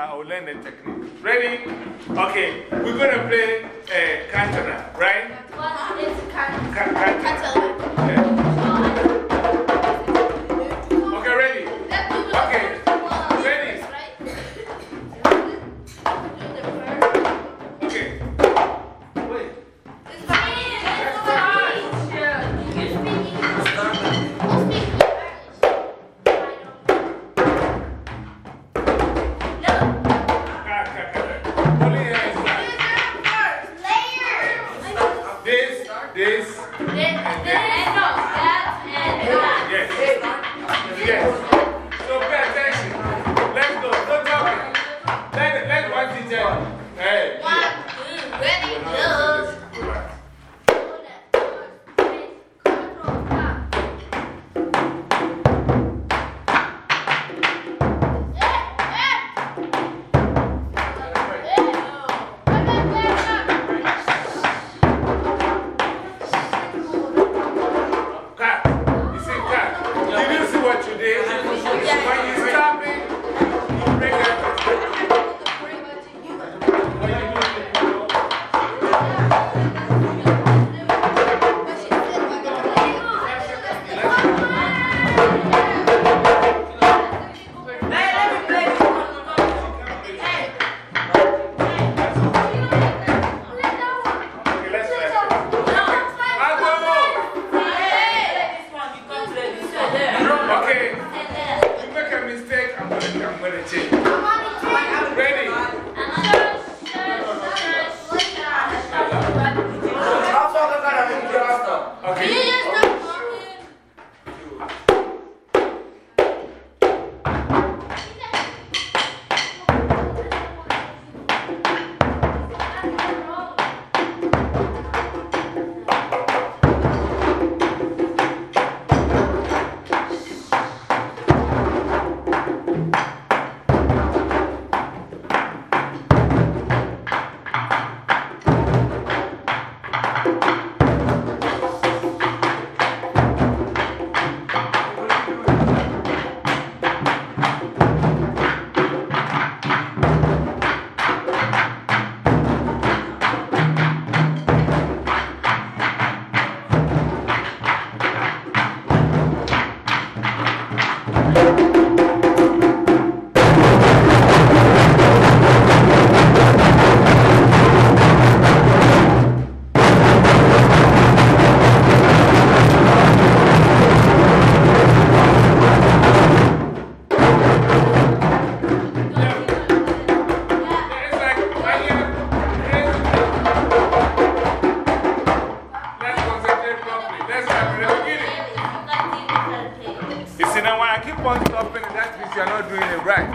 I will learn the technique. Ready? Okay, we're going to play uh, Cantona, right? Tres. You see, now when I keep on stopping, that means you're not doing it right.